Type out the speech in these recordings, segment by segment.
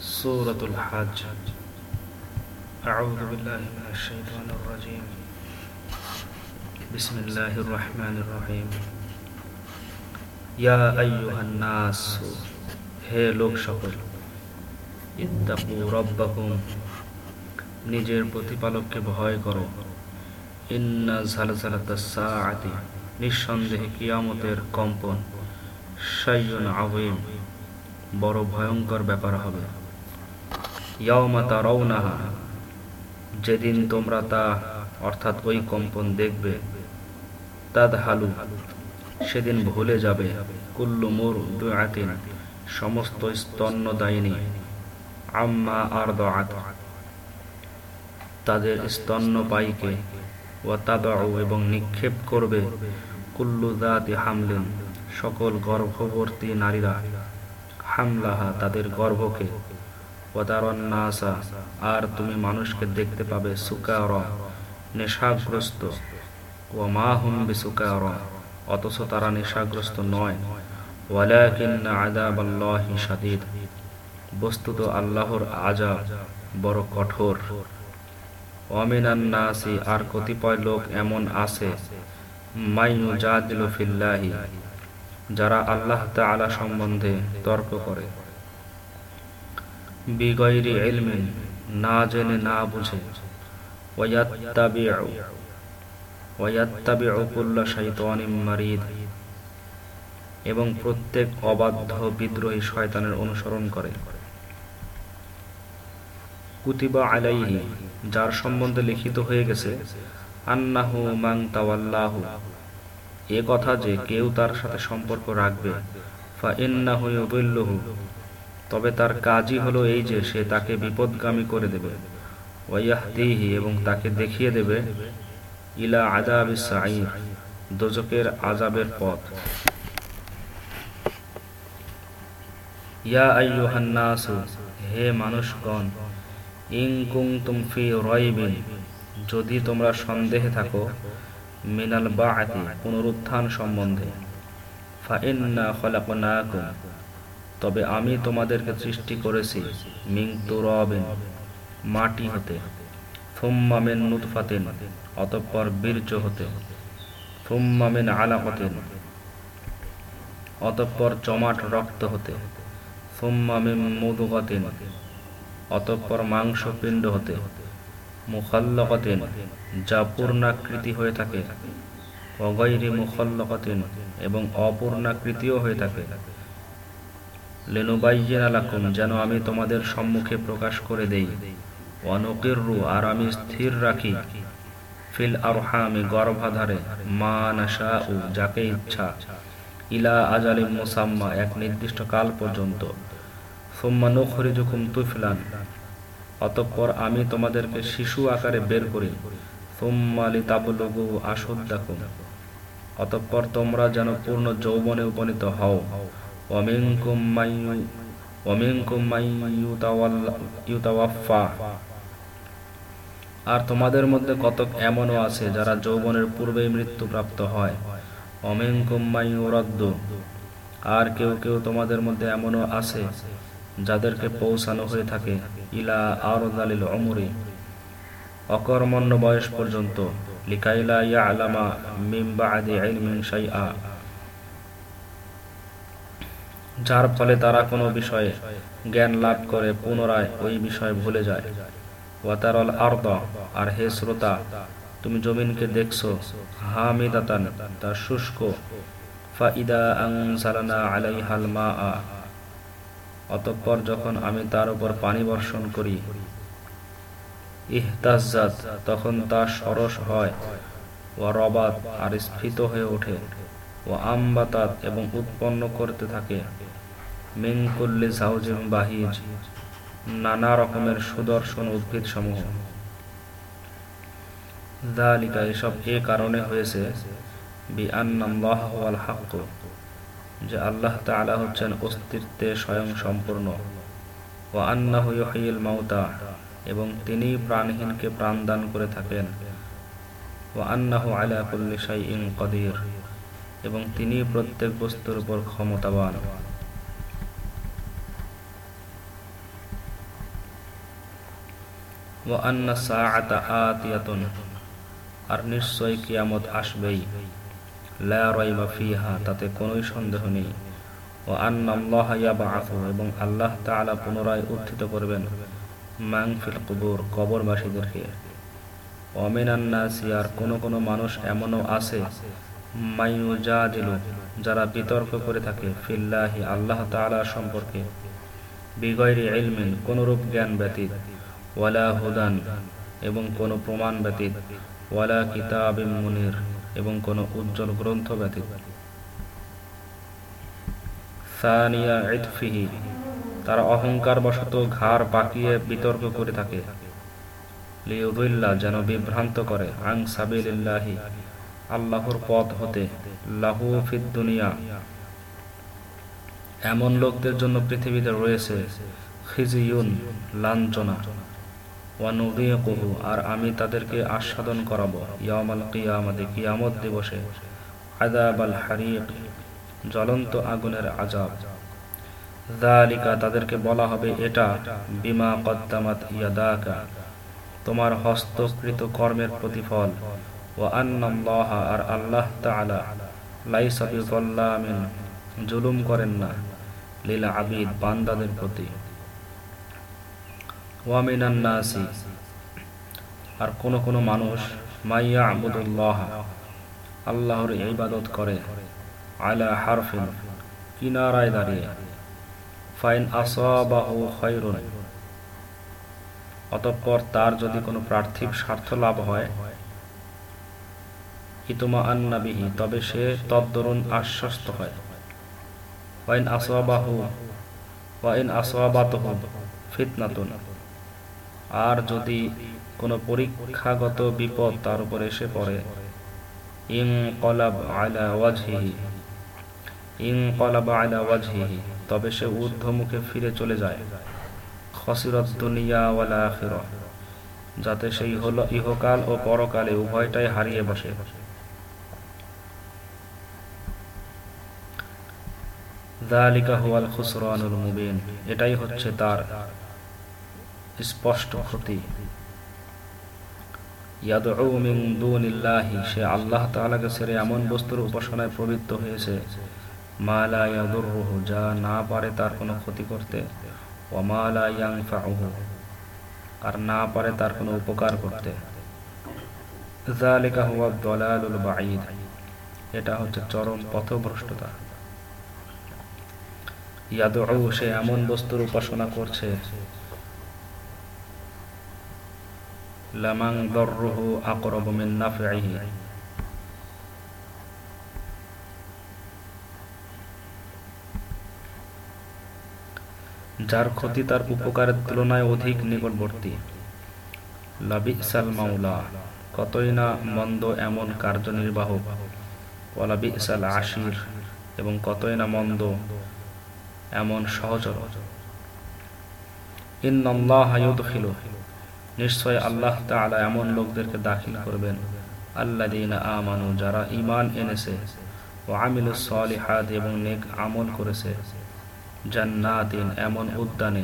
سورة الحج أعوذ بالله من الشيطان الرجيم بسم الله الرحمن الرحيم يا أيها الناس হে লোক সকল ইত্তাকু রব্বাকুম নিজের প্রতিপালককে ভয় করো ইন্না ঝালঝালাতা সাআতি নিঃসন্দেহে কিয়ামতের কম্পন শাইয়ুন আযীম বড় ভয়ঙ্কর ব্যাপার হবে তারাউনাহা, যেদিন তোমরা তা, অর্থাৎ ওই কম্পন দেখবে, তাদহালু, সেদিন ভুলে যাবে, কুল্লু মুর দুআতিন, সমস্ত স্তন্যদায়িনী, আম্মা আর তাদের স্তন্যপায়ীকে ওয়াতাবাউ এবং নিক্ষেপ করবে, কুল্লু দাতি হামলেন, সকল গর্ভবর্তী নারীরা, হামলাহা তাদের গর্ভকে আর তুমি মানুষকে দেখতে পাবে সুকার, নেশাগ্রস্ত। ও মা হুম সুকার অথচ তারা নেশাগ্রস্ত নয়। ওয়ালাকিন্না বস্তুত আল্লাহর আজাব বড় কঠোর। অমিনান্নাসি আর কতিপয় লোক এমন আছে মাইনু জাদিলু যারা আল্লাহ তাআলা সম্বন্ধে তর্ক করে। বিগৈরি ইলমিন, না জেনে না বুঝে। এবং প্রত্যেক অবাধ্য বিদ্রোহী শয়তানের অনুসরণ করে। কুতিবা আলাইহি, যার সম্বন্ধে লিখিত হয়ে গেছে, আন্নাহু মাং তাওয়াল্লাহু। এ কথা যে কেউ তার সাথে সম্পর্ক রাখবে ফা ইন্নাহু ইউদিল্লুহু। তবে তার কাজই হলো এই যে সে তাকে বিপদগামী করে দেবে। ওয়াইয়াহদিহি, এবং তাকে দেখিয়ে দেবে, ইলা সাঈর দোজকের আজাবের পথ। ইয়া আইয়ুহান্নাসু, হে মানুষগণ ইং কুনতুম ফি রাইবিন, যদি তোমরা সন্দেহে থাকো, মিনাল বাআতি, পুনরুত্থান সম্বন্ধে। ফা ইন্না খলাকনাকুম তবে আমি তোমাদেরকে সৃষ্টি করেছি মিং তুরাবিন মাটি হতে। থুম্মা মিন নুতফাতিন, অতঃপর বীর্য হতে। থুম্মা মিন আলাকাতিন, অতঃপর চমাট রক্ত হতে। থুম্মা মিন মুদগাতিন, অতঃপর মাংস পিণ্ড হতে। মুখাল্লকাতিন, যা পূর্ণাকৃতি হয়ে থাকে। অগৈরি মুখাল্লকাতিন, এবং অপূর্ণাকৃতিও হয়ে থাকে। লেনুবাইয়েন আলাকুম যেন আমি তোমাদের সম্মুখে প্রকাশ করে দেই। অনুকিরু আর আমি স্থির রাখি। ফিল আরহামি, গর্ভাধারে, মা নাশা উ যাকে ইচ্ছা। ইলা আজালিম মুসাম্মা, এক নির্দিষ্ট কাল পর্যন্ত। সোম্মা নখরিজুকুম তুফলান, অতঃপর আমি তোমাদেরকে শিশু আকারে বের করি। সোম্মালি তাবলুগু আসুদ্দাকুম অতঃপর তোমরা যেন পূর্ণ যৌবনে উপনীত হও। অমিনকুম মাইয়ু অমিনকুম মাইয়ুতাওয়াফা আর তোমাদের মধ্যে কতক এমনও আছে যারা যৌবনের পূর্বেই মৃত্যুপ্রাপ্ত হয়? অমিনকুম মাইয়ুরাদ্দ আর কেউ কেউ তোমাদের মধ্যে এমনও আছে যাদেরকে পৌঁছানো হয়ে থাকে ইলা আরদালিল অমরি অকর্মণ্য বয়স পর্যন্ত। লিকাইলা ইয়া আলামা মিম্বা আদি ইলমিন শাইআ। যার ফলে তারা কোনো বিষয়ে জ্ঞান লাভ করে পুনরায় ওই বিষয় ভুলে যায়। ওয়াতারল আর্দ, আর হে শ্রোতা, তুমি জমিনকে দেখছ, হামিদাতান, তা শুষ্ক। ফাইদা আংসালানা আলাইহাল মা আ অতঃপর যখন আমি তার উপর পানি বর্ষণ করি ইহতাজাত তখন তা সরস হয় ও রবাত আর স্ফীত হয়ে ওঠে ও আমবাতাত এবং উৎপন্ন করতে থাকে। মিঙ্কুল্লি জাউজিম বাহিজ নানা রকমের সুদর্শন উদ্ভিদ সমূহ দালিকা, এসব এ কারণে হয়েছে বি হাক্ক, যে আল্লাহ তাআলা হচ্ছেন অস্তিত্বে স্বয়ং সম্পূর্ণ। ও আন্নাহু ইউহিল মাউতা, এবং তিনি প্রাণহীনকে প্রাণ দান করে থাকেন। ও আন্নাহু আলা কুল্লি কদির, এবং তিনি প্রত্যেক বস্তুর উপর ক্ষমতাবান। আন্না আর নিশ্চয়ই কিয়ামত আসবেই। লা ফিহা, তাতে কোনোই সন্দেহ নেই। ও ইয়াবআথু এবং আল্লাহ তাআলা পুনরায় উত্থিত করবেন। মান ফিল কুবুর, কবরবাসীদেরকে। অমিনান নাসি, আর কোন কোন মানুষ এমনও আছে মাইয়ুজাদিলু যারা বিতর্ক করে থাকে ফিল্লাহি আল্লাহ তাআলা সম্পর্কে। বিগয়রি ইলমিন, কোনরূপ জ্ঞান ব্যতীত। ওয়ালা হুদান এবং কোন প্রমাণ ব্যতীত, ওয়ালা কিতাব মুনির এবং কোন উজ্জ্বল গ্রন্থ ব্যতীত। সানিয়া ইতফিহি তারা অহংকার বশত ঘাড় পাকিয়ে বিতর্ক করে থাকে। লিউদুল্লাহ যেন বিভ্রান্ত করে আং সাবিলিল্লাহি, আল্লাহর পথ হতে, লাহু ফিদ দুনিয়া। এমন লোকদের জন্য পৃথিবীতে রয়েছে খিজিউন, লাঞ্ছনা। আর আমি তাদেরকে আস্বাদন করাবো কিয়ামতে দিবসে। জ্বলন্ত আগুনের আজাব যালিকা, তাদেরকে বলা হবে এটা, বিমা কদ্দামাত ইয়াদাকা, তোমার হস্তকৃত কর্মের প্রতিফল। ও আন্নাল্লাহ, আর আল্লাহ তাআলা, লাইসা বিযাল্লামিন, জুলুম করেন না, লীলা আবিদ, বান্দাদের প্রতি। ওয়ামিনান আর কোন কোন মানুষ মাইয়া আবুদুল্লাহ, আল্লাহর ইবাদত করে, আলা হারফিন, কিনারায় দাঁড়িয়ে। ফাইন আসাবাহু খৈরুন অতঃপর তার যদি কোনো প্রার্থিব স্বার্থ লাভ হয় ইতুমা আন্নাবিহি তবে সে তদ্দরুন আশ্বস্ত হয়। Wine আসবাহু, wine আসবাতহু ফিতনাতুন। আর যদি কোনো পরীক্ষাগত বিপদ তার উপর এসে পড়ে ইং কলাব আলা ওয়াজহিহি ইং কলাব আলা ওয়াজহিহি, তবে সে ঊর্ধ্বমুখে ফিরে চলে যায়। খসিরত দুনিয়া ওয়ালা আখিরা, যাতে সেই হলো, ইহকাল ও পরকালে উভয়টাই হারিয়ে বসে। যালিকা হুয়াল খুসরানুল মুবিন, এটাই হচ্ছে তার স্পষ্ট ইয়াদউ সে আল্লাহ এমন বস্তুর উপাসনায় প্রবৃত্ত হয়েছে যা না পারে তার কোনো ক্ষতি করতে আর না পারে তার কোনো উপকার করতে। এটা হচ্ছে চরম পথভ্রষ্টতা। ইয়াদউ সে এমন বস্তুর উপাসনা করছে লামাং দররুহু আকরাবু মিন যার ক্ষতি তার উপকারের তুলনায় অধিক নিকটবর্তী। লাবিসাল মাওলা, কতই না মন্দ এমন কার্যনির্বাহ। কার্যনির্বাহক ওয়ালাবিসাল আশির, এবং কতই না মন্দ এমন সহচর। ইন্নাল্লাহ ইউদখিলু। নিশ্চয় আল্লাহ তাআলা এমন লোকদেরকে দাখিল করবেন। আল্লাযীনা আমানু, যারা ঈমান এনেছে ও আমিলুস সলিহাত এবং নেক আমল করেছে। জান্নাতিন এমন উদ্যানে,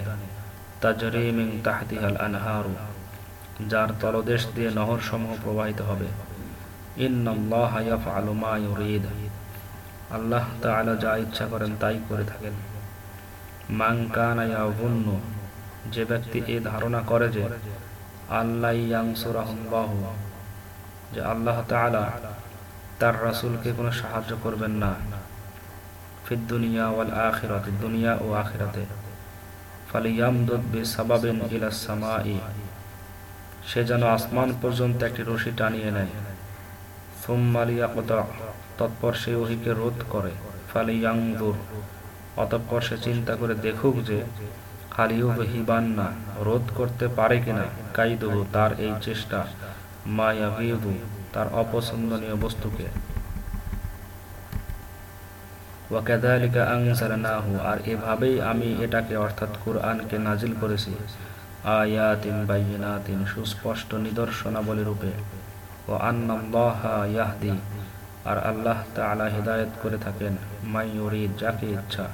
তাজরি মিন তাহতিহাল আনহারু, যার তলদেশ দিয়ে নহর সমূহ প্রবাহিত হবে। আল্লাহ তাআলা যা ইচ্ছা করেন তাই করে থাকেন। কানা যে ব্যক্তি এ ধারণা করে যে আল্লাহ যে আল্লাহ তার রাসূলকে কোনো সাহায্য করবেন না। সে যেন আসমান পর্যন্ত একটি রশি টানিয়ে নেয়। তৎপর সে ওহিকে রোধ করে। ফালিয়াংদুর, অতঃপর সে চিন্তা করে দেখুক যে খালিউ হিবান রোধ করতে পারে কিনা কাইদুহু তার এই চেষ্টা মায়া তার অপছন্দনীয় বস্তুকে। আর এভাবেই আমি এটাকে অর্থাৎ কুরআনকে নাজিল করেছি। আয়াতিন বাইয়িনাতিন সুস্পষ্ট নিদর্শনাবলী রূপে। ও আন্নাল্লাহা ইয়াহদি, আর আল্লাহ তাআলা হিদায়াত করে থাকেন মাইয়ুরিদ যাকে ইচ্ছা।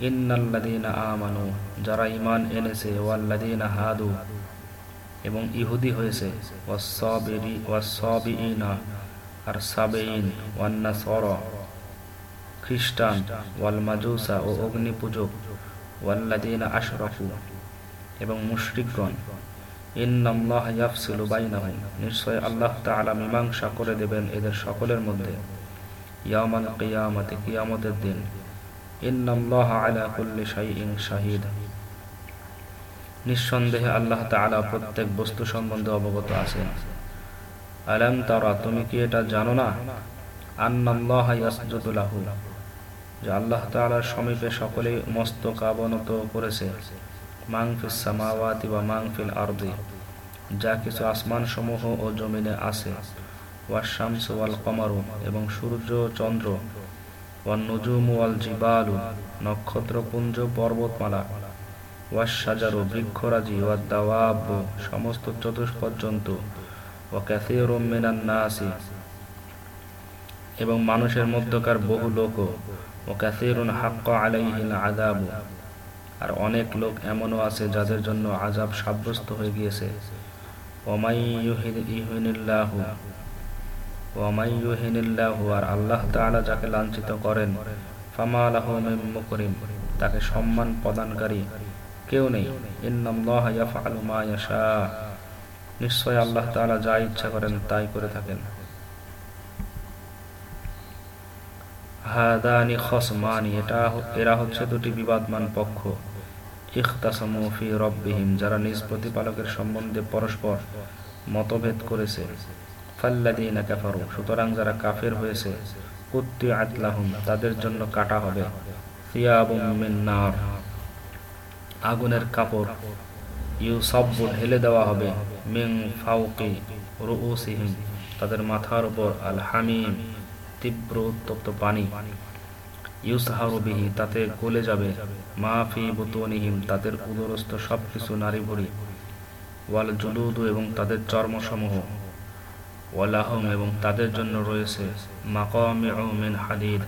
ইন্নাল্লাযীনা আমানু, যারা ঈমান এনেছে, ওয়াল্লাযীনা হাদু, এবং ইহুদি হয়েছে, ওয়াসসাবিরি ওয়াসসাবিইনা আর সাবেইন ওয়ান্নাসর খ্রিস্টান ওয়াল মাজুসা ও অগ্নি পূজক ওয়াল্লাদিনা আশরাফু, এবং মুশরিকগণ। ইন্নাল্লাহ ইয়াফসিলু বাইনাহুম, নিশ্চয় আল্লাহ তাআলা মীমাংসা করে দেবেন এদের সকলের মধ্যে। ইয়ামাল কিয়ামতে, কিয়ামতের দিন। নিঃসন্দেহে আল্লাহ তাআলা প্রত্যেক বস্তু সম্বন্ধে অবগত আছেন। তারা, তুমি কি এটা জানো না? আল্লাহ সমীপে সকলেই মস্তক অবনত করেছে। যা কিছু আসমান সমূহ ও জমিনে আছে। ওয়াশামস ওয়াল কমারু এবং সূর্য চন্দ্র নক্ষত্রপুঞ্জ, পর্বতমালা বৃক্ষরাজি সমস্ত এবং মানুষের মধ্যকার বহু লোক ও ক্যাথিরুন হাক্ক আলাইহিল আযাবু, আর অনেক লোক এমনও আছে যাদের জন্য আজাব সাব্যস্ত হয়ে গিয়েছে। আল্লাহ যাকে লাঞ্ছিত করেন তাকে সম্মান প্রদানকারী কেউ নেই। নিশ্চয় আল্লাহ যা ইচ্ছা করেন তাই করে থাকেন। হাদানি খসমানি, এটা এরা হচ্ছে দুটি বিবাদমান পক্ষ। ইখতাসামু ফি রব্বিহিম, যারা নিজ প্রতিপালকের সম্বন্ধে পরস্পর মতভেদ করেছে। ফাল্লাদিনা কাফারু, সুতরাং যারা কাফের হয়েছে কুত্তি আতলাহুম তাদের জন্য কাটা হবে। নার, আগুনের কাপড় ইউ সব্বু ঢেলে দেওয়া হবে। মিং ফাউকি রুউসিহিম, তাদের মাথার উপর আল হামিম তীব্র উত্তপ্ত পানি। ইউসাহারবিহি তাতে গলে যাবে। মা ফি বুতুনিহিম, তাদের উদরস্থ সবকিছু নারী ভরি ওয়াল জুলুদু এবং তাদের চর্মসমূহ। ওয়ালাহম এবং তাদের জন্য রয়েছে মাকামিউ মিন হাদিদ।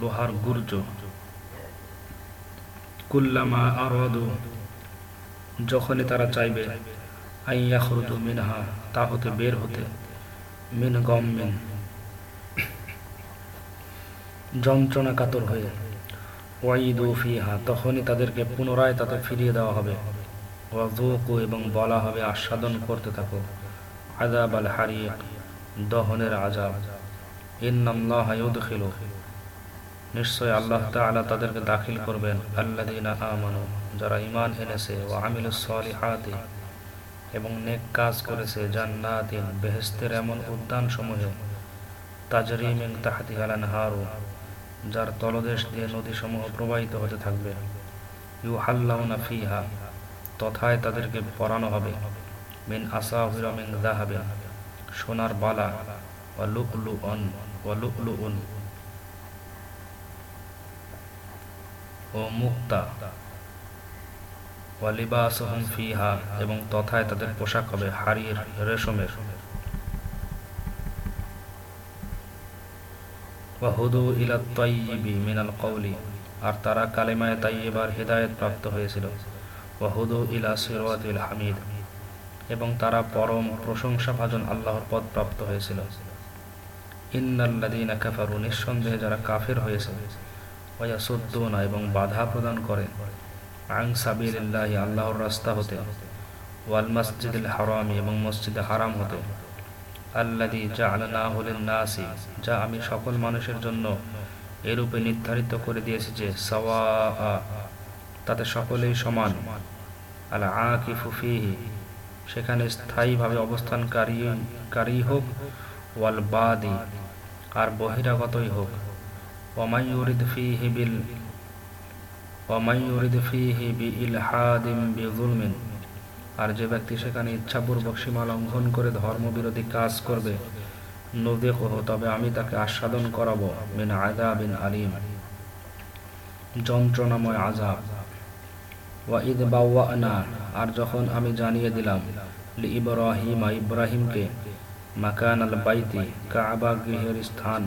লোহার গুর্জ। কুল্লামা আরাদু। যখনই তারা চাইবে আইয়া খরুজু মিনহা, তা হতে বের হতে, মিন গম মিন যন্ত্রণা কাতর হয়ে ওয়াইদু ফিহা, তখনই তাদেরকে পুনরায় তাতে ফিরিয়ে দেওয়া হবে। ওয়াজুকু এবং বলা হবে আস্বাদন করতে থাকো। আজাব আল হারিয়ে দহনের আজাব ইন্নাল্লাহ ইউদখিলু। নিশ্চয় আল্লাহ তাআলা তাদেরকে দাখিল করবেন। আল্লাযীনা আমানু, যারা ঈমান এনেছে ও আমিলুস সলিহাতি এবং নেক কাজ করেছে জান্নাতিন, বেহেশতের এমন উদ্যান সমূহে তাজরি মিন তাহতিহাল আনহারু যার তলদেশ দিয়ে নদীসমূহ প্রবাহিত হতে থাকবে। ইউহাল্লাউনা ফিহা তথায় তাদেরকে পরানো হবে। মিন আসাহিরা মিন যাহাবিন সোনার বালা ওয়া লুকলুআন ওয়া লুকলুউন। ও মুক্তা। ওয়ালিবাসহুম ফিহা এবং তথায় তাদের পোশাক হবে হারির রেশমের। ওয়াহুদু ইলা তাইয়িবি মিনাল কওলি। আর তারা কালেমায়ে তাইয়্যিবার হিদায়াত প্রাপ্ত হয়েছিল। ওয়াহুদু ইলা সিরাতিল হামিদ। এবং তারা পরম প্রশংসাভাজন আল্লাহর পদ প্রাপ্ত হয়েছিল। ইন্নাল্লাযীনা কাফারু, নিঃসন্দেহে যারা কাফের হয়েছে ওয়াসুদ্দুনা এবং বাধা প্রদান করে আং সাবিলিল্লাহ, আল্লাহর রাস্তা হতে, ওয়াল মসজিদুল হারামি, এবং মসজিদে হারাম হতে। আল্লাদি যা আলানাহু লিন-নাসি, যা আমি সকল মানুষের জন্য এরূপে নির্ধারিত করে দিয়েছি যে সাওয়া তাতে সকলেই সমান। আলা আকিফু ফিহি, সেখানে স্থায়ীভাবে অবস্থানকারী, কারী হোক ওয়াল বাদি আর বহিরাগতই হোক। আর যে ব্যক্তি সেখানে ইচ্ছাপূর্বক সীমা লঙ্ঘন করে ধর্মবিরোধী কাজ করবে নদেহ তবে আমি তাকে আস্বাদন করাবো, মিন আযাবিন আলিম। যন্ত্রণাময় আযাব। ওয়া ইদ বাওয়ানা, আর যখন আমি জানিয়ে দিলাম লি ইব্রাহিমা, ইব্রাহিমকে মাকান আল বাইতি, কাবা গৃহের স্থান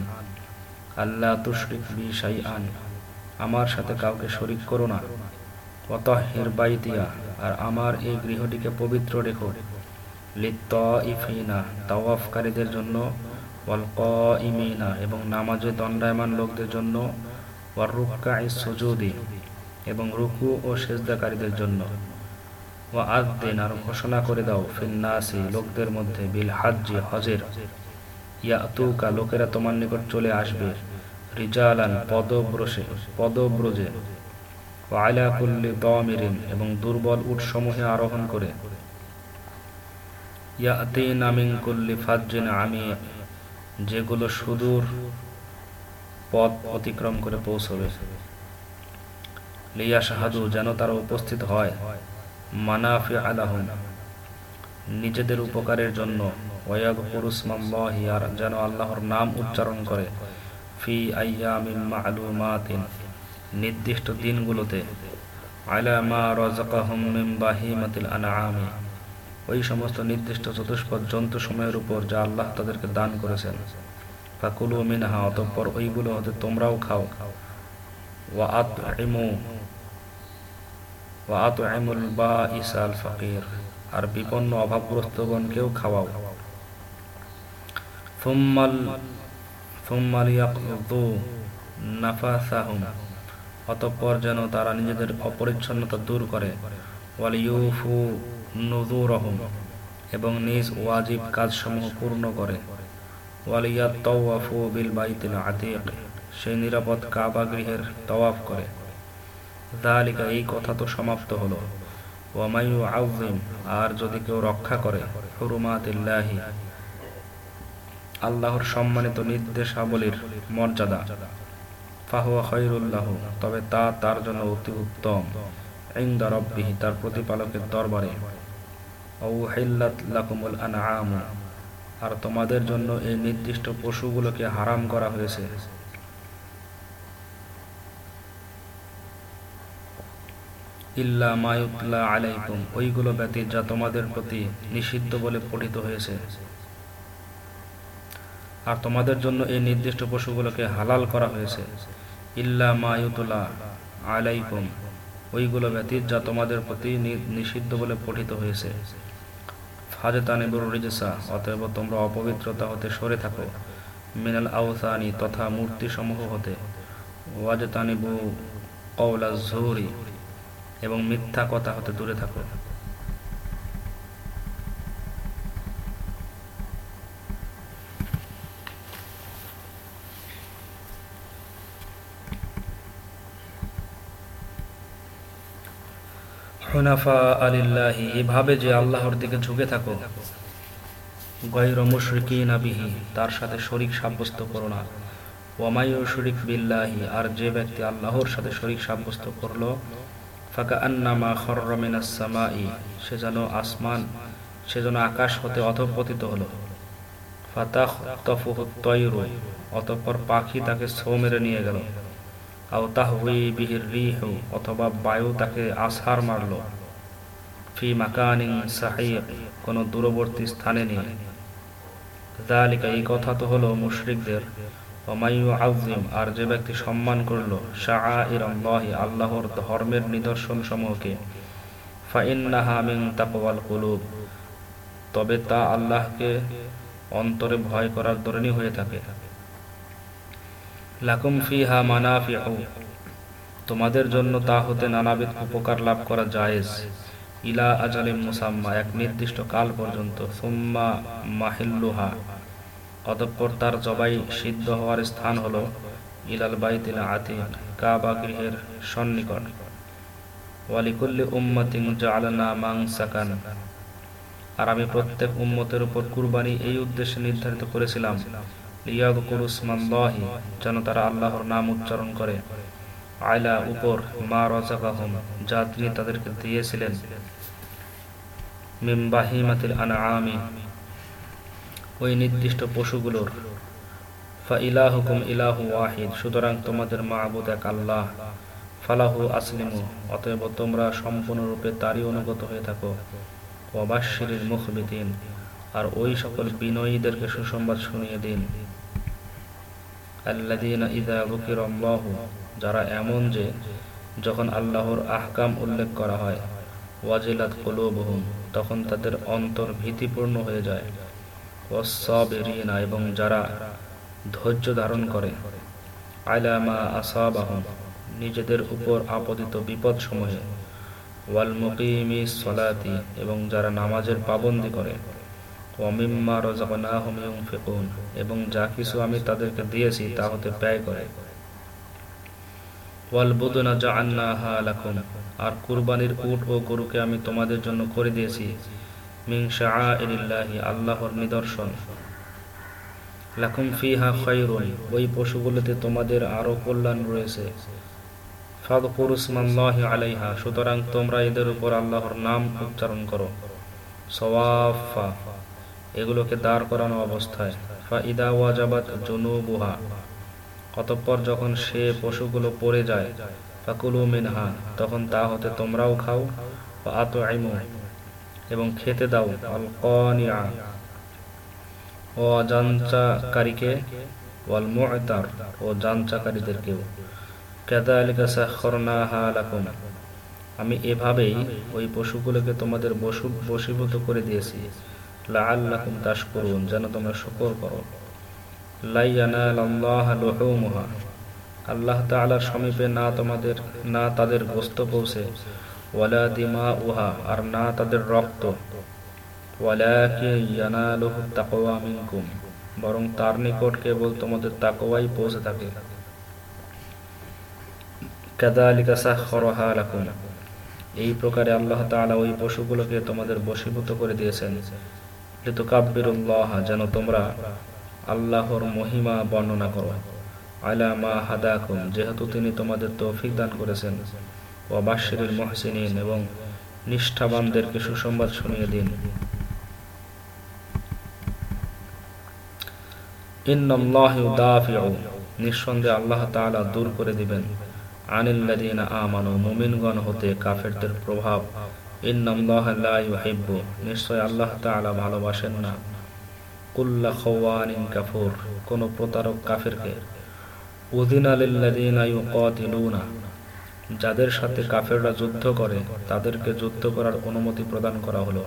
আল্লাহ তুশরিক বি শাইআন, আমার সাথে কাউকে শরিক করো না। অতহির বাইতিয়া, আর আমার এই গৃহটিকে পবিত্র রেখো। লিত্ত ইফিনা তাওয়াফকারীদের জন্য, ওয়াল ক ইমিনা এবং নামাজে দণ্ডায়মান লোকদের জন্য, ওয়ার রুক্কা এবং রুকু ও সেজদাকারীদের জন্য। ও আদিন আর ঘোষণা করে দাও, ফিন্নাসি, লোকদের মধ্যে বিল হাজ্জি হজের। ইয়াতুকা, লোকেরা তোমার নিকট চলে আসবে, রিজালান পদব্রসে পদব্রজে। আয়লা কুল্লি দমিরিন, এবং দুর্বল উটসমূহে আরোহণ করে। ইয়াতিন আমিন কুল্লি ফাজ্জিন আমি যেগুলো সুদূর পথ অতিক্রম করে পৌঁছবে। লিয়া শাহাদু যেন তারা উপস্থিত হয়। মানাফি আলাহুম নিজেদের উপকারের জন্য। ওয়াদ পুরুষমাল্লাহি আর যেন আল্লাহর নাম উচ্চারণ করে। ফি আইয়ামিন মা'লুমাতিন। নির্দিষ্ট দিনগুলোতে। আলা মা রাযাকাহুম মিন বাহিমাতিল আনআমি। ওই সমস্ত নির্দিষ্ট চতুষ্পদ জন্তু সময়ের উপর যা আল্লাহ তাদেরকে দান করেছেন। ফাকুলু মিনহা, অতঃপর ওইগুলো হতে তোমরাও খাও। ওয়া আতইমু ফাকির, আর বিপন্ন অভাবগ্রস্তগণকেও খাওয়াও। অতঃপর যেন তারা নিজেদের অপরিচ্ছন্নতা দূর করে। এবং নিজ ওয়াজিব কাজসমূহ পূর্ণ করে। ওয়ালিয়াত তাওয়াফু সেই নিরাপদ কাবা গৃহের তওয়াফ করে। এই কথা তো সমাপ্ত হলো। আউযিম আর যদি কেউ রক্ষা করে, হুরুমাতিল্লাহি, আল্লাহর সম্মানিত নির্দেশাবলীর মর্যাদা, ফাহুয়া খৈরুল্লাহ তবে তা তার জন্য অতি উত্তম। ইন্দা রব্বিহি, তার প্রতিপালকের দরবারে লাকুমুল আর তোমাদের জন্য এই নির্দিষ্ট পশুগুলোকে হারাম করা হয়েছে। ইল্লা মায়ুতলা আলাইকুম ওইগুলো ব্যতীত যা তোমাদের প্রতি নিষিদ্ধ বলে পঠিত হয়েছে আর তোমাদের জন্য এই নির্দিষ্ট পশুগুলোকে হালাল করা হয়েছে ইল্লা মায়ুতুলা আলাইকুম ওইগুলো ব্যতীত যা তোমাদের প্রতি নিষিদ্ধ বলে পঠিত হয়েছে রিজসা অতএব তোমরা অপবিত্রতা হতে সরে থাকো মিনাল আউসানি তথা মূর্তিসমূহ হতে ওয়াজতানিবু কওলা জহুরি এবং মিথ্যা কথা হতে দূরে থাকো। হুনাফা আলিল্লাহি, এভাবে যে আল্লাহর দিকে ঝুঁকে থাকো। গৈর মুশরিকিন বিহি, তার সাথে শরিক সাব্যস্ত করো না। ওয়ামায়ু শরিক বিল্লাহি, আর যে ব্যক্তি আল্লাহর সাথে শরিক সাব্যস্ত করল ফাঁকা আন্নামা খর্রমিনাস সে যেন আসমান, সে যেন আকাশ হতে অধপতিত হলো। ফাতাহ তফুহ তৈরু অতঃপর পাখি তাকে ছো মেরে নিয়ে গেল। বিহির রিহ, অথবা বায়ু তাকে আছার মারল। ফি মাকানিং সাহিক কোনো দূরবর্তী স্থানে নিয়ে জালিকা এই কথা তো হলো মুশরিকদের। আর যে ব্যক্তি সম্মান করল শাহ আল্লাহর ধর্মের নিদর্শন সমূহকে কুলুব, তবে তা আল্লাহকে অন্তরে ভয় করার ধরনই হয়ে থাকে। লাকুম ফিহা মানাফিউ, তোমাদের জন্য তা হতে নানাবিধ উপকার লাভ করা জায়েজ। ইলা আজালিম মুসাম্মা, এক নির্দিষ্ট কাল পর্যন্ত, সুম্মা মাহিল্লুহা অতঃপর তার জবাই সিদ্ধ হওয়ার স্থান হল ইলাল বাইতিল আতিক কাবা গৃহের সন্নিকট। ওয়ালিকুল্লি উম্মতিং জাআলনা মাংসাকান। আর আমি প্রত্যেক উম্মতের উপর কুরবানি এই উদ্দেশ্যে নির্ধারিত করেছিলাম লিয়াদকুরুসমাল্লাহি যেন তারা আল্লাহর নাম উচ্চারণ করে। আয়লা উপর মা রাযাকাহুম, যা তিনি তাদেরকে দিয়েছিলেন। মিম বাহিমাতিল আনআমি ওই নির্দিষ্ট পশুগুলোর। ফা ইলাহুকুম ইলাহু ওয়াহিদ, সুতরাং তোমাদের এক আল্লাহ। ফালাহু আসলিমু, অতএব তোমরা সম্পূর্ণরূপে তারই অনুগত হয়ে থাকো। মুখবিতিন, আর ওই সকল বিনয়ীদেরকে সুসংবাদ শুনিয়ে দিন। ইদা বুকির যারা এমন যে, যখন আল্লাহর আহকাম উল্লেখ করা হয়, ওয়াজিলাত কলুবহুম, তখন তাদের অন্তর ভীতিপূর্ণ হয়ে যায়। ওয়াসসাবিরিনা এবং যারা ধৈর্য ধারণ করে আলামা আসাবাহম, নিজেদের উপর আপদিত বিপদ সমূহে ওয়াল মুকিমি সলাতি এবং যারা নামাজের পাবন্দি করে অমিম্মা ওয়ামিম্মা রজাকনাহুম ইউনফিকুন এবং যা কিছু আমি তাদেরকে দিয়েছি তা হতে ব্যয় করে। ওয়াল বুদনা লাকুম, আর কুরবানির উট ও গরুকে আমি তোমাদের জন্য করে দিয়েছি আল্লাহর নিদর্শন। ফিহা ওই পশুগুলোতে তোমাদের কল্যাণ রয়েছে। আলাইহা, সুতরাং তোমরা এদের উপর আল্লাহর নাম উচ্চারণ করো। সওয়াফা, এগুলোকে দাঁড় করানো অবস্থায়। ফা ইদা ওয়াজাবাত অতঃপর যখন সে পশুগুলো পড়ে যায়, ফাকুলু মিনহা, তখন তা হতে তোমরাও খাও। বা আতো এবং খেতে দাও। আল ও জাঞ্চাকারীকে ও জাঞ্চাকারীদেরকেও কাযালিকা সাখরনাহা লাকুম। আমি এভাবেই ওই পশুগুলোকে তোমাদের বসু, বশীভূত করে দিয়েছি। যেন তোমরা শুকর করো। আল্লাহ তাআলার সমীপে না তোমাদের, না তাদের গোস্ত পৌঁছে আর না তাদের রক্ত বরং তার নিকট কেবল তোমাদের পৌঁছে থাকে। এই প্রকারে আল্লাহ তাআলা ওই পশুগুলোকে তোমাদের বশীভূত করে দিয়েছেন। যেন তোমরা আল্লাহর মহিমা বর্ণনা করো। আলা মা হাদাকুম, যেহেতু তিনি তোমাদের তৌফিক দান করেছেন। ও বাশিরুল মহসিনিন এবং নিষ্ঠাবানদেরকে সুসংবাদ শুনিয়ে দিন। নিঃসন্দেহে আল্লাহ তাআলা দূর করে দিবেন। আনিল্লাযীনা আমানু, মুমিনগণ হতে কাফেরদের প্রভাব। ইউহিব্বু। নিশ্চয় আল্লাহ তাআলা ভালোবাসেন না। কুল্লা খাওয়ানিন কাফুর। কোন প্রতারক কাফেরকে। উদিনা লিল্লাযীনা ইউকাতিলুনা। যাদের সাথে কাফেররা যুদ্ধ করে, তাদেরকে যুদ্ধ করার অনুমতি প্রদান করা হলো।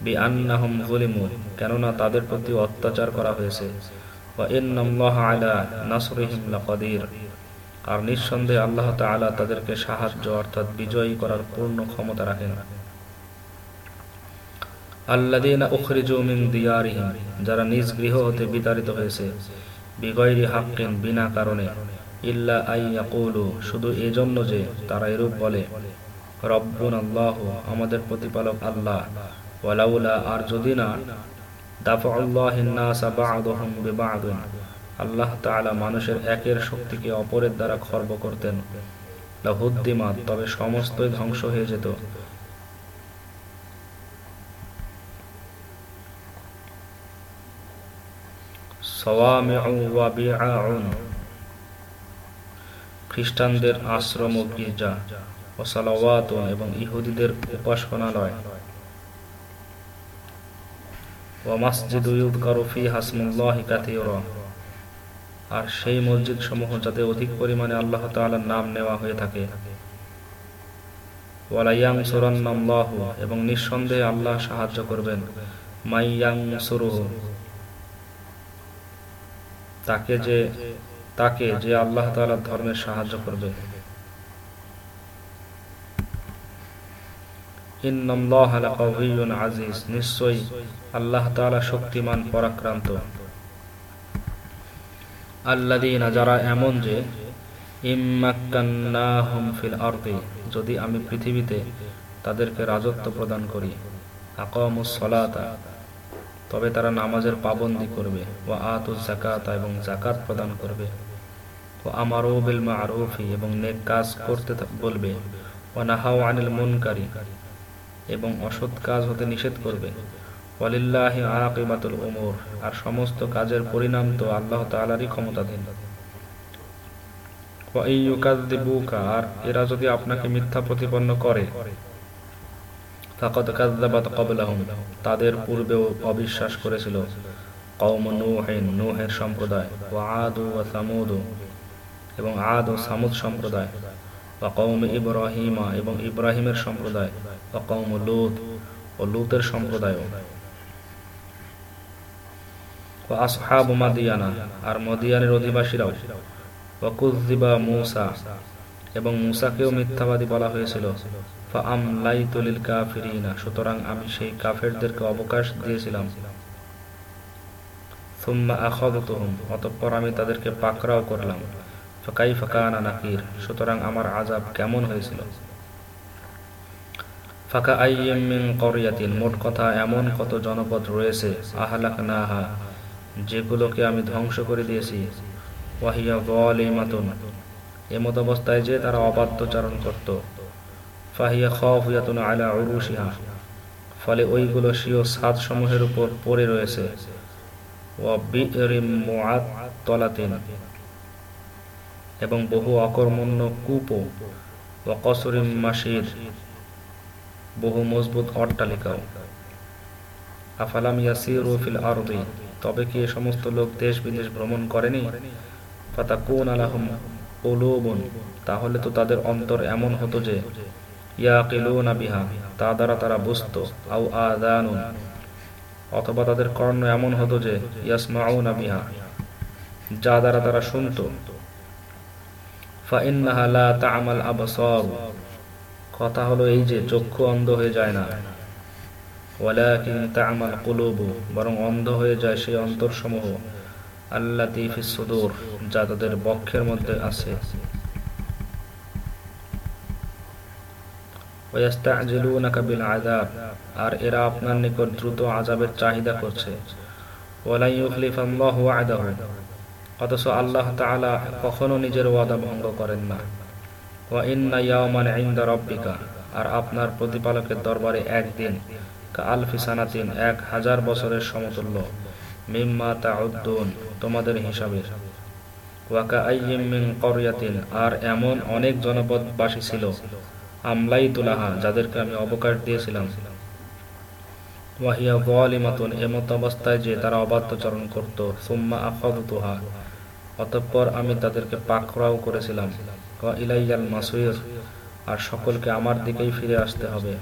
বি আন্নাহুম যুলিমু, কেননা তাদের প্রতি অত্যাচার করা হয়েছে। ওয়া ইন্নাল্লাহা আলা নাসরিহিম লাকাদির, আর নিঃসন্দেহে আল্লাহ তাআলা তাদেরকে সাহায্য অর্থাৎ বিজয়ী করার পূর্ণ ক্ষমতা রাখেন। আল্লাদিনা উখরিজু মিন দিয়ারিহিম, যারা নিজ গৃহ হতে বিতাড়িত হয়েছে, বিগয়রি হাক্কিন বিনা কারণে। ইল্লা আইয়াকুলু শুধু এজন্য যে তারা এরূপ বলে। রব্বুন আল্লাহ, আমাদের প্রতিপালক আল্লাহ। ওয়ালাউলা আর যদি না নাসা বা'দুহুম বিবা'দিন। আল্লাহ তাআলা মানুষের একের শক্তিকে অপরের দ্বারা খর্ব করতেন। লাহুদ্দিমাত তবে সমস্তই ধ্বংস হয়ে যেত। খ্রিস্টানদের আশ্রম ও গির্জা ও সালাওয়াতুন এবং ইহুদিদের উপাসনালয়। আর সেই মসজিদ সমূহ যাতে অধিক পরিমাণে আল্লাহ নাম নেওয়া হয়ে থাকে। এবং নিঃসন্দেহে আল্লাহ সাহায্য করবেন। তাকে যে তাকে যে আল্লাহ তাআলার ধর্মের সাহায্য করবে। আজিজ, নিশ্চয়ই আল্লাহ তাআলা শক্তিমান, পরাক্রান্ত। আল্লাদিনা যারা এমন যে ফিল যদি আমি পৃথিবীতে তাদেরকে রাজত্ব প্রদান করি তবে তারা নামাজের পাবন্দি করবে ও আত জাকাত এবং জাকাত প্রদান করবে। ও আমার বিল আরফি এবং নেক কাজ করতে বলবে। ও নাহাও আনিল এবং অসৎ কাজ হতে নিষেধ করবে। ওয়ালিল্লাহি উমুর আর সমস্ত কাজের পরিণাম তো আল্লাহ তাআলারই ক্ষমতাধীন আর এরা যদি আপনাকে মিথ্যা প্রতিপন্ন করে তাদের পূর্বেও অবিশ্বাস করেছিল। কওম নূহিন, নূহের সম্প্রদায়। ও আদ ও সামুদ এবং আদ ও সামুদ সম্প্রদায়, বা কৌম ইব্রাহিমা এবং ইব্রাহিমের সম্প্রদায়, বা কৌম লুত ও লুতের সম্প্রদায় ও আসহাব মাদিয়ানা আর মদিয়ানের অধিবাসীরাও। এবং মুসাকেও মিথ্যাবাদী বলা হয়েছিল। সুতরাং আমি সেই কাফেরদেরকে অবকাশ দিয়েছিলাম। অতঃপর আমি তাদেরকে পাকড়াও করলাম। ফাঁকাই ফাঁকানা নাকির, সুতরাং আমার আজাব কেমন হয়েছিল? ফাঁকা আইমিন করিয়াতিন, মোট কথা এমন কত জনপদ রয়েছে আহালাক নাহা যেগুলোকে আমি ধ্বংস করে দিয়েছি। ওয়াহিয়া গলিমাতুন এমত অবস্থায় যে তারা অবাধ্যচারণ করত। ফাহিয়া খাফিয়াতুন আলা উরুশিহা, ফলে ওইগুলো স্বীয় সাত সমূহের উপর পড়ে রয়েছে। এবং বহু অকর্মণ্য কূপ ও কসরিম মাসির বহু মজবুত অট্টালিকাও। আফালাম ইয়াসিরু ফিল আরদি, তবে কি এ সমস্ত লোক দেশ বিদেশ ভ্রমণ করেনি? ফাতাকুন আলাহুম উলুবুন তাহলে তো তাদের অন্তর এমন হতো যে, ইয়াকিলুনা বিহা, তা দ্বারা তারা বুঝতো আউ আদানুন অথবা তাদের কর্ণ এমন হতো যে, ইয়াসমাউনা বিহা, যা দ্বারা তারা শুনত। কথা হলো এই যে চক্ষু অন্ধ হয়ে যায় না। বরং অন্ধ হয়ে যায় সেই যা তাদের বক্ষের মধ্যে আছে। আর এরা আপনার নিকট দ্রুত আজাবের চাহিদা করছে। অথচ আল্লাহ তাআলা কখনো নিজের ওয়াদা ভঙ্গ করেন না। আর আপনার প্রতিপালকের দরবারে একদিন এক হাজার বছরের সমতুল্য। তোমাদের হিসাবে। আর এমন অনেক জনপদবাসী ছিল আমলাই তুলাহা যাদেরকে আমি অবকাশ দিয়েছিলাম। ওয়াহিয়া গোয়ালিমাতুন এমত অবস্থায় যে তারা অবাধ্যচরণ করত, সুম্মা আফাদুহা অতঃপর আমি তাদেরকে পাকড়াও করেছিলাম। ইলাইয়াল মাসুইর আর সকলকে আমার দিকেই ফিরে আসতে হবে।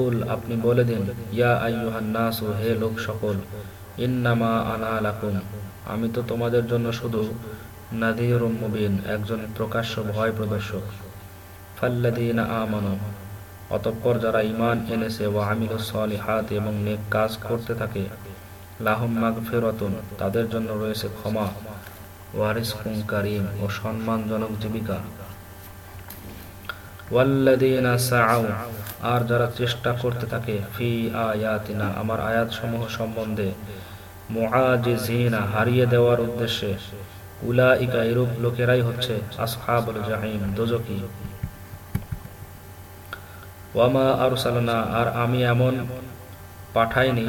উল আপনি বলে দিন, ইয়া আইয়ুহান নাসু, হে লোক সকল, ইন্নামা আনা আলাকুম আমি তো তোমাদের জন্য শুধু নাদির মুবিন, একজন প্রকাশ্য ভয় প্রদর্শক। ফাল্লাদিনা আমানু, অতঃপর যারা ইমান এনেছে ও আমিল হাত এবং নেক কাজ করতে থাকে, লাহম মাগ ফেরতুন তাদের জন্য রয়েছে ক্ষমা। কারিম ও সম্মানজনক জীবিকা। ওয়াল্লাদিনা আর যারা চেষ্টা করতে থাকে, ফি আয়াতিনা, আমার আয়াত সমূহ সম্বন্ধে মুআজিজিনা, হারিয়ে দেওয়ার উদ্দেশ্যে। উলাইকা লোকেরাই হচ্ছে আসহাবুল জাহিম দোজকি ওয়ামা আরসালনা, আর আমি এমন পাঠাইনি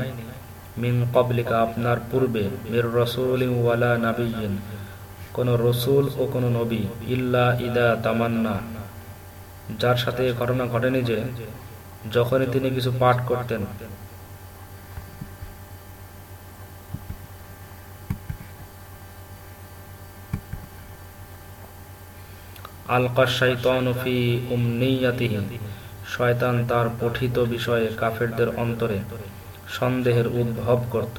মিন কবলিকা আপনার পূর্বে, মির রসুল ওয়ালা নাবিয়িন কোন রসুল ও কোন নবী ইল্লা ইদা তামান্না, যার সাথে ঘটনা ঘটেনি যে যখনই তিনি কিছু পাঠ করতেন। শয়তান তার পঠিত বিষয়ে কাফেরদের অন্তরে সন্দেহের উদ্ভব করত।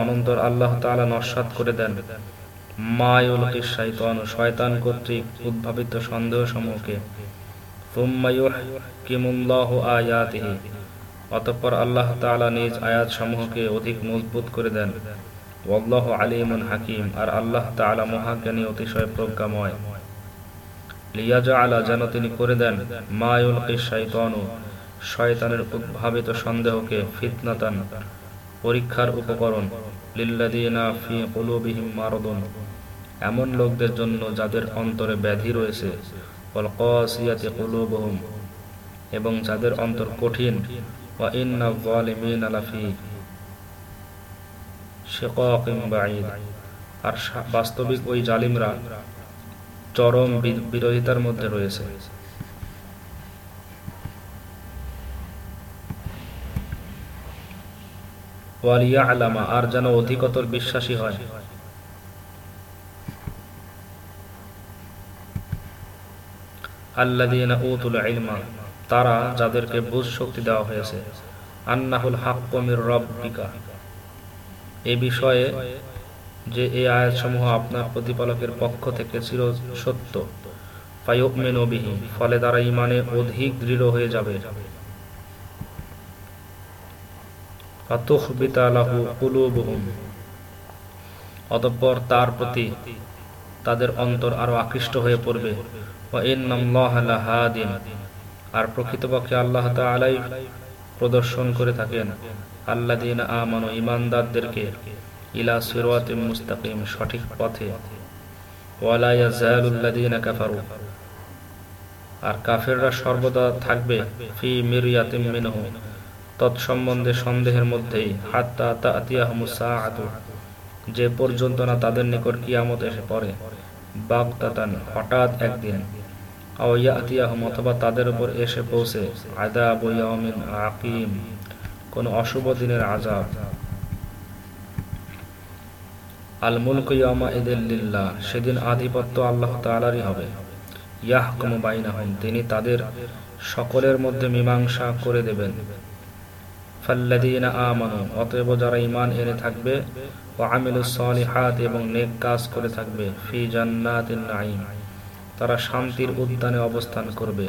অনন্তর আল্লাহ তালা নস্বাত করে দেন। মায়ুলকি শয়তান কর্তৃক উদ্ভাবিত সন্দেহ সমূহকে অতঃপর আল্লাহ তালা নিজ আয়াত সমূহকে অধিক মজবুত করে দেন। ওয়াল্লাহ আলিমুন হাকিম, আর আল্লাহ তালা মহাজ্ঞানী অতিশয় প্রজ্ঞাময়। লিয়াজা আলা যেন তিনি করে দেন, মায়ুল শৈতানু শয়তানের উদ্ভাবিত সন্দেহকে ফিতনাতান পরীক্ষার উপকরণ। লিল্লাদিনা এমন লোকদের জন্য যাদের অন্তরে ব্যাধি রয়েছে। এবং যাদের অন্তর কঠিন। আর বাস্তবিক ওই জালিমরা চরম বিরোধিতার মধ্যে রয়েছে। আলামা আর যেন অধিকতর বিশ্বাসী হয়। তারা যাদেরকে বুঝ শক্তি দেওয়া হয়েছে। আন্নাহুল এ বিষয়ে যে এই আয়াতসমূহ আপনার প্রতিপালকের পক্ষ থেকে চির সত্য ফলে তারা ইমানে অধিক দৃঢ় হয়ে যাবে। অতঃপর তার প্রতি তাদের অন্তর আরও আকৃষ্ট হয়ে পড়বে। আর প্রকৃতপক্ষে আল্লাহ তালাই প্রদর্শন করে থাকেন। আল্লাহ দিন আমানো ইমানদারদেরকে ইলা সিরাত মুস্তাকিম, সঠিক পথে। কাফারু। আর কাফেররা সর্বদা থাকবে ফি মিরিয়াতিম মিনহু। তৎসম্বন্ধে সন্দেহের মধ্যেই, হাত্তা তাতিয়াহমুসাআতু যে পর্যন্ত না তাদের নিকট কিয়ামত এসে পড়ে, বাগতাতান, হঠাৎ একদিন অথবা তাদের উপর এসে পৌঁছে আদাব ইয়ামিন আকিম, কোন অশুভ দিনের আজাব আল মুলক ইয়ামা ইদিল্লিল্লাহ সেদিন আধিপত্য আল্লাহ তালারই হবে। ইয়াহকুম বাইনাহম, তিনি তাদের সকলের মধ্যে মীমাংসা করে দেবেন। ফাল্লাদিনা আমানু, অতএব যারা ইমান এনে থাকবে ও সালিহাত এবং নেক কাজ করে থাকবে, ফি জান্নাতিন নাঈম, তারা শান্তির উদ্যানে অবস্থান করবে।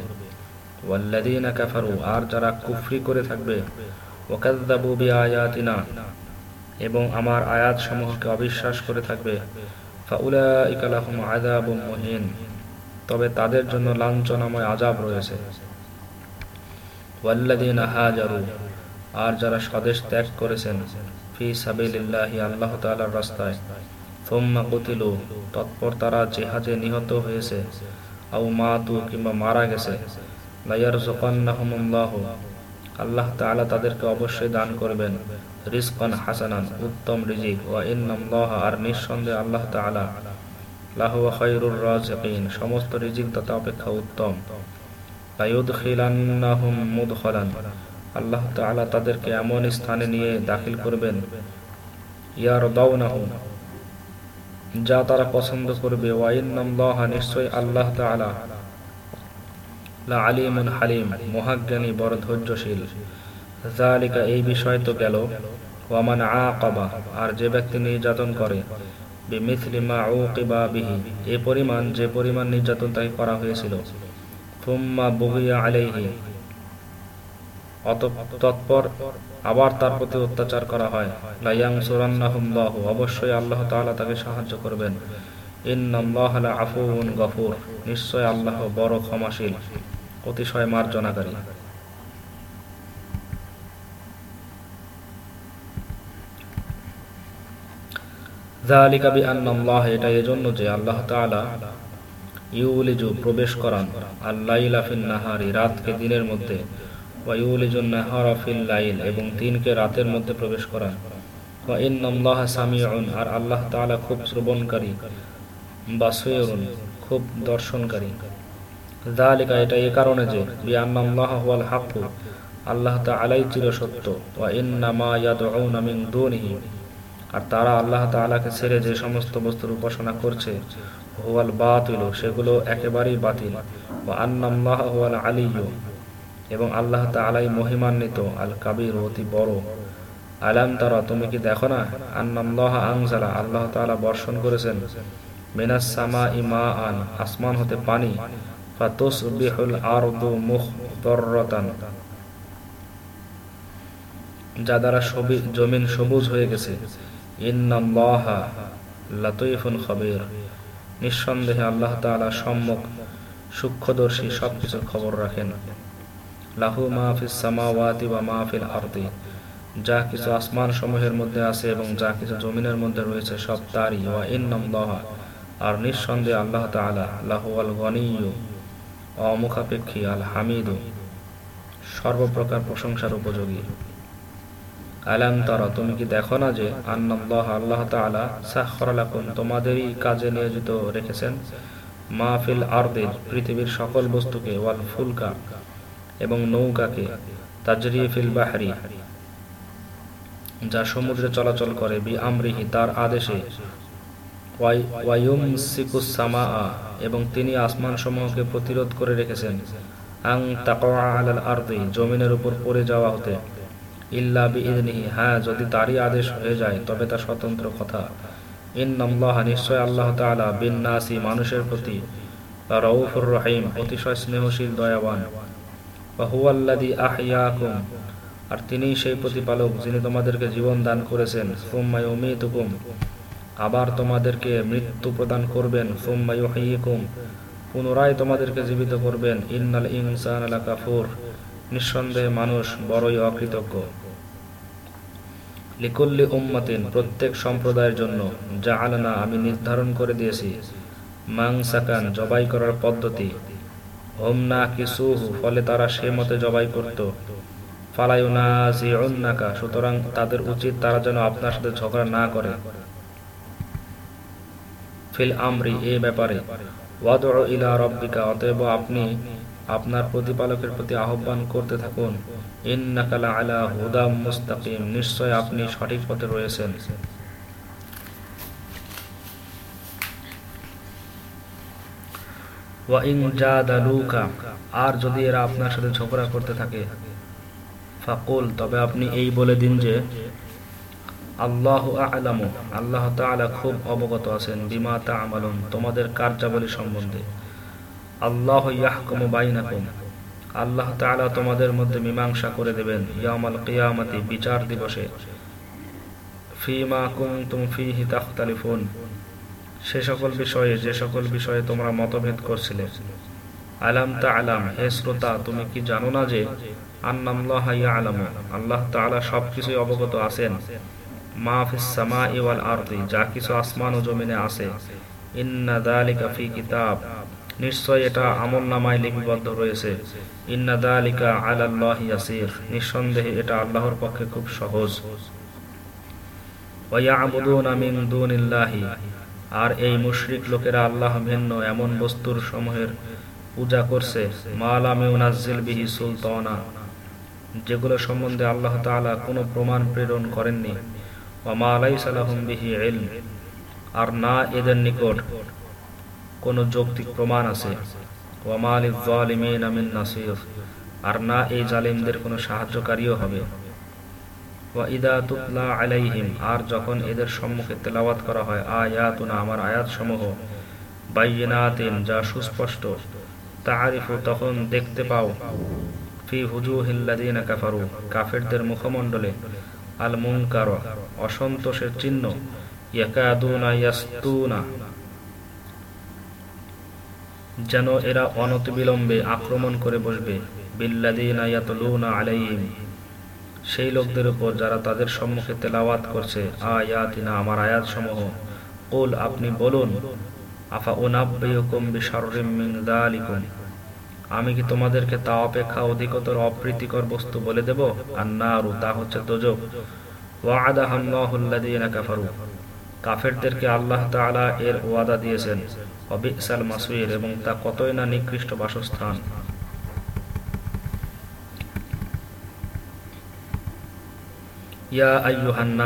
কাফারু, আর যারা কুফরি করে থাকবে এবং আমার আয়াত সমূহকে অবিশ্বাস করে থাকবে তবে তাদের জন্য লাঞ্ছনাময় আজাব রয়েছে। ওয়াল্লাদিনা হাজারু আর যারা স্বদেশ ত্যাগ করেছেন, ফি সাবিলিল্লাহি আল্লাহ তাআলার রাস্তায়, সোম্মা কুতিলু, তৎপর তারা জেহাজে নিহত হয়েছে আউ মাতু কিংবা মারা গেছে লাইয়ার জোকান্নাহমুল্লাহ আল্লাহ তাআলা তাদেরকে অবশ্যই দান করবেন, রিজকান হাসানান, উত্তম রিজিক, ওয়া ইন্নাল্লাহ, আর নিঃসন্দেহে আল্লাহ তাআলা, লাহু খায়রুর রাজিকিন, সমস্ত রিজিক দাতা অপেক্ষা উত্তম লায়ুদখিলান্নাহুম মুদখালান আল্লাহ তাআলা তাদেরকে এমন স্থানে নিয়ে দাখিল করবেন ইয়ার যা তারা পছন্দ করবে। নিশ্চয় আল্লাহ তাআলা লা আলিমুন হালিম, মহাজ্ঞানী, বড় ধৈর্যশীল। জালিকা এই বিষয় তো গেল। ওয়ামান আকাবা, আর যে ব্যক্তি নির্যাতন করে বিমিথলি মা উকিবা বিহি, এ পরিমাণ, যে পরিমাণ নির্যাতন তাকে করা হয়েছিল। আলাইহি তৎপর আবার তার প্রতি অত্যাচার করা হয়। লাইয়াং সুরান্নাহুল্লাহ অবশ্যই আল্লাহ তাআলা তাকে সাহায্য করবেন। গফুর, নিশ্চয় আল্লাহ বড় ক্ষমাশীল, অতিশয় মার্জনাকারী। আল্লাহ প্রবেশ করান। আল্লাইলা নাহারি, রাতকে দিনের মধ্যে। এবং দিনকে রাতের মধ্যে প্রবেশ করান। আর আল্লাহ তাআলা খুব শ্রবণকারী, বাসিরুন, খুব দর্শনকারী। যালিকা, এটা এই কারণে যে আল্লাহ ইয়াদউনা মিন দুনিহি, আর তারা আল্লাহ তালাকে ছেড়ে যে সমস্ত বস্তুর উপাসনা করছে, হুয়াল বাতিল, সেগুলো একেবারেই বাতিল। ও আন্নাল্লাহ হুয়াল আলিয় এবং আল্লাহ তালাই মহিমান্বিত আল কাবির অতি বড়। আলাম তারা, তুমি কি দেখো না? আন্নাল্লাহ আংজালা আল্লাহ তাআলা বর্ষণ করেছেন মিনাস সামা ইমা আন আসমান হতে পানি যা দ্বারা জমিন সবুজ হয়ে গেছে। নিঃসন্দেহে আল্লাহ তালা সম্মুখ সূক্ষ্মদর্শী সবকিছুর খবর রাখেন। লাহু মাহফিস সামাওয়াতি বা মাহফিল আরতি যা কিছু আসমান সমূহের মধ্যে আছে এবং যা কিছু জমিনের মধ্যে রয়েছে সব তারই। ওয়া ইন্নাল্লাহ। আর নিঃসন্দেহে আল্লাহ তাআলা লাহু আল গনিয়ু অমুখাপেক্ষী, আল হামিদু, সর্বপ্রকার প্রশংসার উপযোগী। আলাম তারা, তুমি কি দেখো না যে আন্নাল্লাহ আল্লাহ তাআলা সাখরালাকুম তোমাদেরই কাজে নিয়োজিত রেখেছেন? মাহফিল আরদিল পৃথিবীর সকল বস্তুকে, ওয়াল ফুলকা এবং নৌকাকে তাজরি ফিল বাহরি, যা সমুদ্রে চলাচল করে বি আমরিহি তার আদেশে এবং তিনি আসমান সমূহকে প্রতিরোধ করে রেখেছেন। আং আলাল আরদি, জমিনের উপর পড়ে যাওয়া হতে, ইল্লা বিইদনিহি হ্যাঁ যদি তারই আদেশ হয়ে যায়, তবে তা স্বতন্ত্র কথা। ইন্নাল্লাহ, নিশ্চয় আল্লাহ তাআলা বিন নাসি মানুষের প্রতি রউফুর রহিম, অতিশয় স্নেহশীল, দয়াবান। আর তিনিই সেই প্রতিপালক যিনি তোমাদেরকে জীবন দান করেছেন। আবার তোমাদেরকে মৃত্যু প্রদান করবেন। পুনরায় তোমাদেরকে জীবিত করবেন। ইন্নাল ইনসান আলা কাফুর নিঃসন্দেহে মানুষ বড়ই অকৃতজ্ঞ। লিকুল্লি উম্মাতিন, প্রত্যেক সম্প্রদায়ের জন্য। যা আলানা আমি নির্ধারণ করে দিয়েছি। মাং সাকান জবাই করার পদ্ধতি। হোম না ফলে তারা সে মতে জবাই করত। সুতরাং তাদের উচিত তারা যেন আপনার সাথে ঝগড়া না করে। ফিল আমরি এ ব্যাপারে ইলা রব্বিকা অতএব আপনি আপনার প্রতিপালকের প্রতি আহ্বান করতে থাকুন। ইন্নাকালা আলা হুদাম মুস্তাকিম, নিশ্চয় আপনি সঠিক পথে রয়েছেন। আর যদি এরা আপনার সাথে ঝগড়া করতে থাকে, ফাকুল, তবে আপনি এই বলে দিন যে, আল্লাহ আলামু, আল্লাহ তাআলা খুব অবগত আছেন, বিমা তা'মালুন, তোমাদের কার্যাবলী সম্বন্ধে। আল্লাহ ইয়াহকুমু বাইনাকুম, আল্লাহ তাআলা তোমাদের মধ্যে মীমাংসা করে দেবেন ইয়ামাল কিয়ামতি বিচার দিবসে। ফিমা কুনতুম ফিহি তাখতালিফুন সে সকল বিষয়ে, যে সকল বিষয়ে তোমরা মতভেদ করছিলে। আলাম তা আলাম হে শ্রোতা, তুমি কি জানো না যে আল্লাহ সবকিছুই অবগত আছেন। যা কিছু আসমান ও জমিনে আছে। নিশ্চয় এটা আমল নামায় লিপিবদ্ধ রয়েছে। ইন্না দালিকা আলাল্লাহি ইয়াসির, নিঃসন্দেহে এটা আল্লাহর পক্ষে খুব সহজ। আর এই মুশরিক লোকেরা আল্লাহ ভিন্ন এমন বস্তুর সমূহের পূজা করছে। বিহি সুলতানা। যেগুলো সম্বন্ধে আল্লাহ তাআলা কোনো প্রমাণ প্রেরণ করেননি। বিহি ইলম। আর না এদের নিকট কোনো যৌক্তিক প্রমাণ আছে। আর না এই জালিমদের কোনো সাহায্যকারীও হবে। আর যখন এদের সম্মুখে তেলাওয়াত করা হয়, আয়াতুনা, আমার আয়াত সমূহ যা সুস্পষ্ট তারিফু তখন দেখতে পাও, ফি হুজুহিল্লাদিনা কাফারু, কাফেরদের মুখমণ্ডলে আল মুনকার অসন্তোষের চিহ্ন, ইয়াকাদুনা, ইয়াস্তুনা, যেন এরা অনতিবিলম্বে আক্রমণ করে বসবে সেই লোকদের উপর যারা তাদের সম্মুখে তেলাওয়াত করছে, আয়াতিনা, আমার আয়াত সমূহ কুল, আপনি বলুন, আফা উনাব্বিয়কুম বিশাররিম মিন আমি কি তোমাদেরকে তা অপেক্ষা অধিকতর অপ্রীতিকর বস্তু বলে দেব? আর নারু তা হচ্ছে দোজক। কাফেরদেরকে আল্লাহ এর ওয়াদা দিয়েছেন। অবিসাল মাসুইর এবং তা কতই না নিকৃষ্ট বাসস্থান। ইয়া আইয়ুহান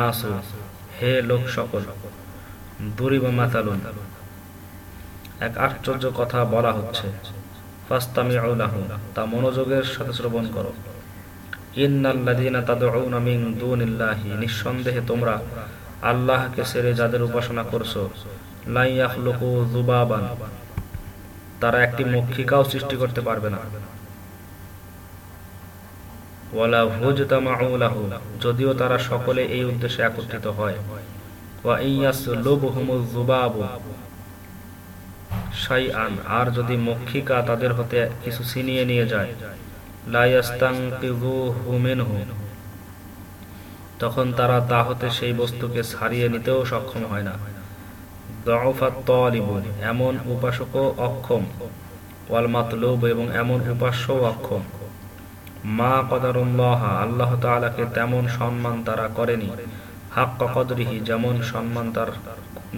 হে লোক সকল মাতালুন। এক আশ্চর্য কথা বলা হচ্ছে তা মনোযোগের সাথে শ্রবণ করো। তাদউনা মিন দুনিল্লাহি, নিঃসন্দেহে তোমরা আল্লাহকে ছেড়ে যাদের উপাসনা করছ তারা একটি মক্ষিকাও সৃষ্টি করতে পারবে না। যদিও তারা সকলে এই উদ্দেশ্যে একত্রিত হয়। আর যদি মক্ষিকা তাদের হতে কিছু ছিনিয়ে নিয়ে যায় তখন তারা তা হতে সেই বস্তুকে ছাড়িয়ে নিতেও সক্ষম হয় না। এমন উপাসকও অক্ষম। ওয়াল মাতলুব, এবং এমন উপাস্যও অক্ষম। মা কদারুল্লাহ আল্লাহ তাআলাকে তেমন সম্মান তারা করেনি। হাক্ক কদরিহি যেমন সম্মান তার,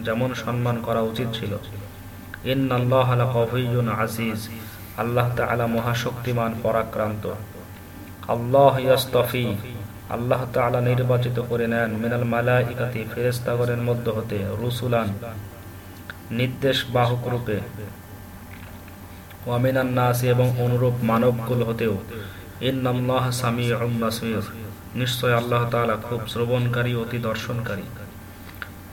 যেমন সম্মান করা উচিত ছিল। আজিজ আল্লাহ তাআলা মহাশক্তিমান, পরাক্রান্ত। আল্লাহ ইয়াস্তফি। আল্লাহ তাআলা নির্বাচিত করে নেন মিনাল মালাইকাতি, ফেরেশতাগণের মধ্য হতে, রুসুলান। নির্দেশ বাহক রূপে। ওয়ামিনান নাস এবং অনুরূপ মানবকুল হতেও। নিশ্চয় আল্লাহ খুব শ্রবণকারী, অতি দর্শনকারী।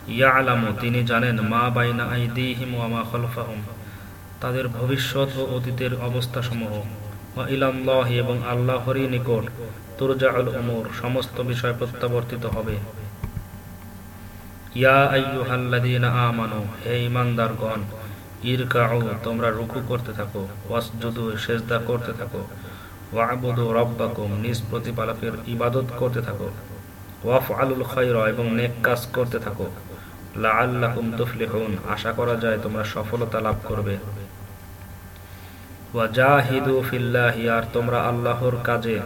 ইয়া আলামু তিনি জানেন, মা বাইনা তাদের ভবিষ্যৎ ও অতীতের অবস্থাসমূহ। ওয়া ইলাল্লাহ, এবং আল্লাহরই নিকট সমস্ত বিষয় প্রত্যাবর্তিত হবে। ইয়া তোমরা রুকু করতে থাকো করতে থাকো। ওয়াবুদু রব্বাকুম, নিজ প্রতিপালকের ইবাদত করতে থাকো। ওয়াফ আলুল খৈর এবং নেক কাজ করতে থাকো। তুফলিহুন, আশা করা যায় তোমরা সফলতা লাভ করবে। ফিল্লাহি, আর তোমরা আল্লাহর কাজে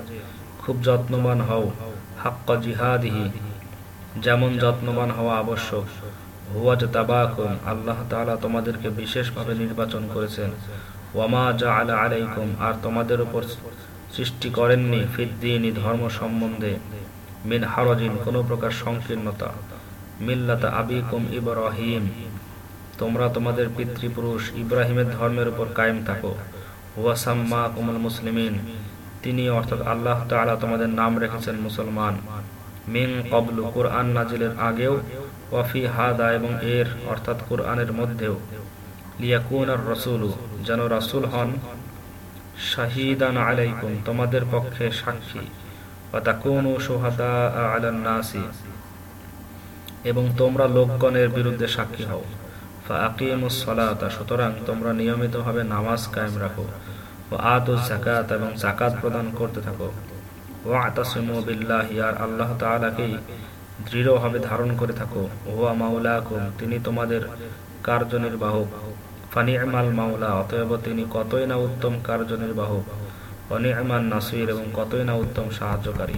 খুব যত্নবান হও। হাক্কা জিহাদিহি, যেমন যত্নবান হওয়া আবশ্যক। হুয়াজ তাবাকুম আল্লাহ তাআলা তোমাদেরকে বিশেষভাবে নির্বাচন করেছেন। ওয়ামা জাআলা আলাইকুম, আর তোমাদের উপর সৃষ্টি করেননি ফিদ্দিনী ধর্ম সম্বন্ধে। মিন হারজিন, কোনো প্রকার সংকীর্ণতা। মিল্লাতা আবিকুম ইব্রাহিম, তোমরা তোমাদের পিতৃপুরুষ ইব্রাহিমের ধর্মের উপর কায়েম থাকো। ওয়াসাম্মা কুমুল মুসলিমিন তিনি অর্থাৎ আল্লাহ তাআলা তোমাদের নাম রেখেছেন মুসলমান। মিন কবলু কোরআন নাজিলের আগেও ওয়াফি হাদা এবং এর অর্থাৎ কোরআনের মধ্যেও। লিয়াকুন আর রসুলু, যেন রাসুল হন শাহিদান আলাইকুম, তোমাদের পক্ষে সাক্ষী। এবং তোমরা লোকগণের বিরুদ্ধে সাক্ষী হও। সুতরাং তোমরা নামাজ কায়েম রাখো। ও আতুস জাকাত এবং জাকাত প্রদান করতে থাকো। ও আতাসিমু বিল্লাহি, আর আল্লাহ তাআলাকেই দৃঢ়ভাবে ধারণ করে থাকো। ওয়া মাওলাকুম, তিনি তোমাদের কার্যনির্বাহক। ফানি'মাল মাওলা, অতএব তিনি কতই না উত্তম কার্যনির্বাহ অনি'মান নাসির এবং কতই না উত্তম সাহায্যকারী।